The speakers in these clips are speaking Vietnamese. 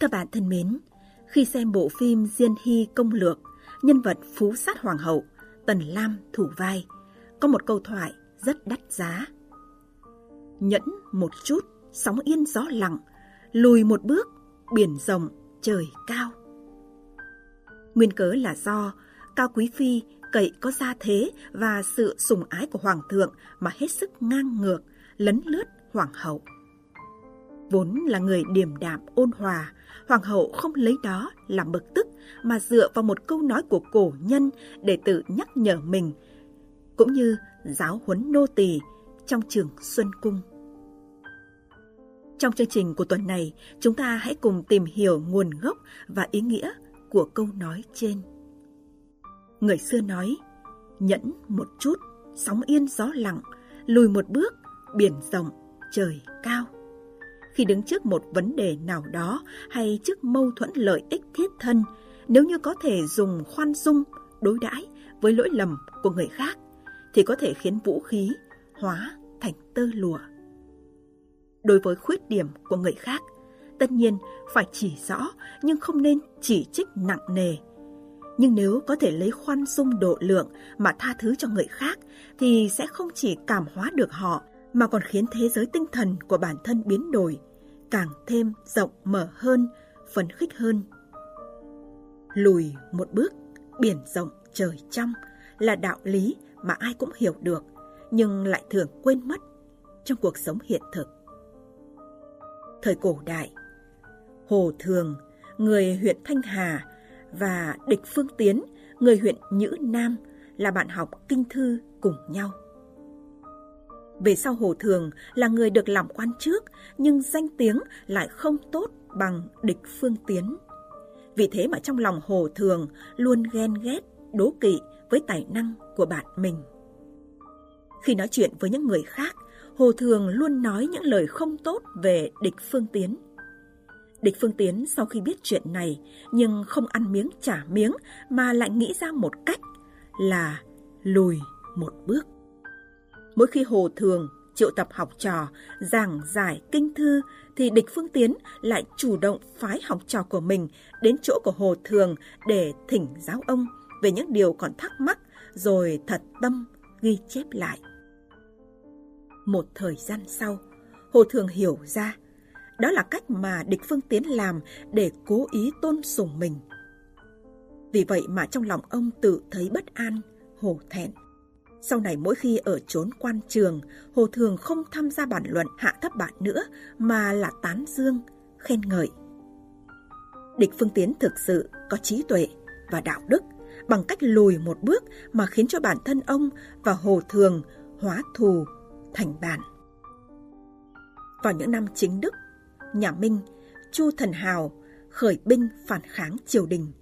Các bạn thân mến, khi xem bộ phim Diên Hy Công Lược, nhân vật phú sát hoàng hậu, Tần Lam thủ vai, có một câu thoại rất đắt giá. Nhẫn một chút, sóng yên gió lặng, lùi một bước, biển rộng, trời cao. Nguyên cớ là do Cao Quý Phi cậy có gia thế và sự sùng ái của Hoàng thượng mà hết sức ngang ngược, lấn lướt Hoàng hậu. Vốn là người điềm đạm ôn hòa, Hoàng hậu không lấy đó làm bực tức mà dựa vào một câu nói của cổ nhân để tự nhắc nhở mình, cũng như giáo huấn nô tỳ trong trường Xuân Cung. Trong chương trình của tuần này, chúng ta hãy cùng tìm hiểu nguồn gốc và ý nghĩa của câu nói trên. Người xưa nói, nhẫn một chút, sóng yên gió lặng, lùi một bước, biển rộng, trời cao. Khi đứng trước một vấn đề nào đó hay trước mâu thuẫn lợi ích thiết thân, nếu như có thể dùng khoan dung, đối đãi với lỗi lầm của người khác, thì có thể khiến vũ khí hóa thành tơ lụa. Đối với khuyết điểm của người khác, tất nhiên phải chỉ rõ nhưng không nên chỉ trích nặng nề. Nhưng nếu có thể lấy khoan dung độ lượng mà tha thứ cho người khác thì sẽ không chỉ cảm hóa được họ mà còn khiến thế giới tinh thần của bản thân biến đổi, càng thêm rộng mở hơn, phấn khích hơn. Lùi một bước, biển rộng trời trong là đạo lý mà ai cũng hiểu được, nhưng lại thường quên mất trong cuộc sống hiện thực. Thời cổ đại, Hồ Thường, người huyện Thanh Hà và Địch Phương Tiến, người huyện Nhữ Nam là bạn học kinh thư cùng nhau. Về sau Hồ Thường là người được làm quan trước, nhưng danh tiếng lại không tốt bằng địch phương tiến. Vì thế mà trong lòng Hồ Thường luôn ghen ghét, đố kỵ với tài năng của bạn mình. Khi nói chuyện với những người khác, Hồ Thường luôn nói những lời không tốt về địch phương tiến. Địch Phương Tiến sau khi biết chuyện này nhưng không ăn miếng trả miếng mà lại nghĩ ra một cách là lùi một bước. Mỗi khi Hồ Thường triệu tập học trò giảng giải kinh thư thì địch phương tiến lại chủ động phái học trò của mình đến chỗ của Hồ Thường để thỉnh giáo ông về những điều còn thắc mắc rồi thật tâm ghi chép lại. Một thời gian sau, Hồ Thường hiểu ra đó là cách mà địch phương tiến làm để cố ý tôn sùng mình. Vì vậy mà trong lòng ông tự thấy bất an, hổ thẹn. Sau này mỗi khi ở trốn quan trường, Hồ Thường không tham gia bản luận hạ thấp bạn nữa, mà là tán dương, khen ngợi. Địch Phương Tiến thực sự có trí tuệ và đạo đức, bằng cách lùi một bước mà khiến cho bản thân ông và Hồ Thường hóa thù thành bạn. Vào những năm chính Đức, nhà Minh, Chu Thần Hào khởi binh phản kháng triều đình.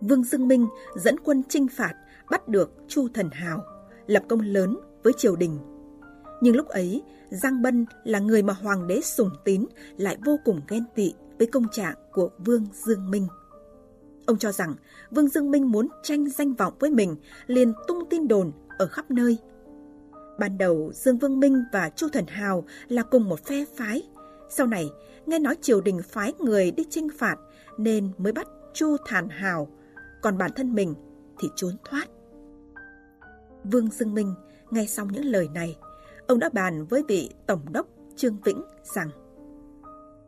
Vương Dương Minh dẫn quân chinh phạt bắt được Chu Thần Hào, lập công lớn với triều đình. Nhưng lúc ấy, Giang Bân là người mà hoàng đế sủng tín lại vô cùng ghen tị với công trạng của Vương Dương Minh. Ông cho rằng Vương Dương Minh muốn tranh danh vọng với mình, liền tung tin đồn ở khắp nơi. Ban đầu Dương Vương Minh và Chu Thần Hào là cùng một phe phái. Sau này, nghe nói triều đình phái người đi chinh phạt nên mới bắt Chu Thản Hào, còn bản thân mình thì trốn thoát. Vương Dương Minh nghe xong những lời này, ông đã bàn với vị Tổng đốc Trương Vĩnh rằng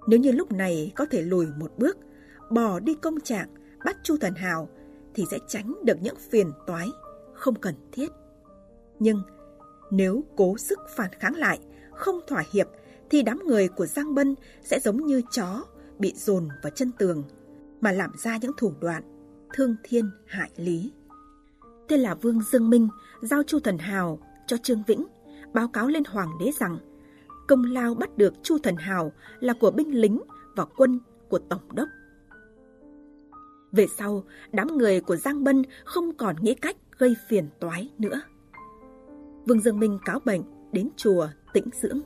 nếu như lúc này có thể lùi một bước, bỏ đi công trạng, bắt Chu Thần Hào thì sẽ tránh được những phiền toái không cần thiết. Nhưng nếu cố sức phản kháng lại, không thỏa hiệp thì đám người của Giang Bân sẽ giống như chó bị dồn vào chân tường mà làm ra những thủ đoạn thương thiên hại lý. Thế là Vương Dương Minh giao Chu Thần Hào cho Trương Vĩnh, báo cáo lên Hoàng đế rằng công lao bắt được Chu Thần Hào là của binh lính và quân của Tổng đốc. Về sau, đám người của Giang Bân không còn nghĩ cách gây phiền toái nữa. Vương Dương Minh cáo bệnh đến chùa tĩnh dưỡng.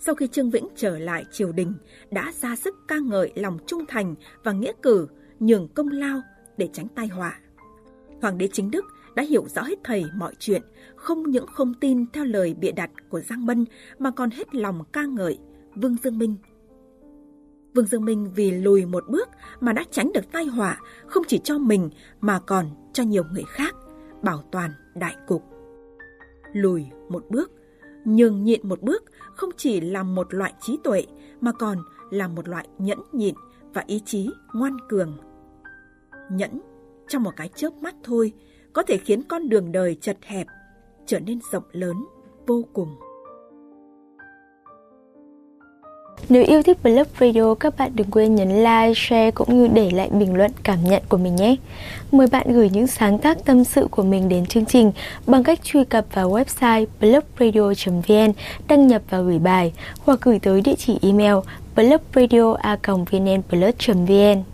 Sau khi Trương Vĩnh trở lại triều đình, đã ra sức ca ngợi lòng trung thành và nghĩa cử, nhường công lao để tránh tai họa. Hoàng đế chính Đức đã hiểu rõ hết thầy mọi chuyện, không những không tin theo lời bịa đặt của Giang Bân mà còn hết lòng ca ngợi Vương Dương Minh. Vương Dương Minh vì lùi một bước mà đã tránh được tai họa không chỉ cho mình mà còn cho nhiều người khác, bảo toàn đại cục. Lùi một bước, nhường nhịn một bước không chỉ là một loại trí tuệ mà còn là một loại nhẫn nhịn và ý chí ngoan cường. Nhẫn trong một cái chớp mắt thôi có thể khiến con đường đời chật hẹp trở nên rộng lớn vô cùng. Nếu yêu thích Blog Radio, các bạn đừng quên nhấn like, share cũng như để lại bình luận cảm nhận của mình nhé. Mời bạn gửi những sáng tác tâm sự của mình đến chương trình bằng cách truy cập vào website blogradio.vn, đăng nhập và gửi bài hoặc gửi tới địa chỉ email blogradio.vnplus.vn.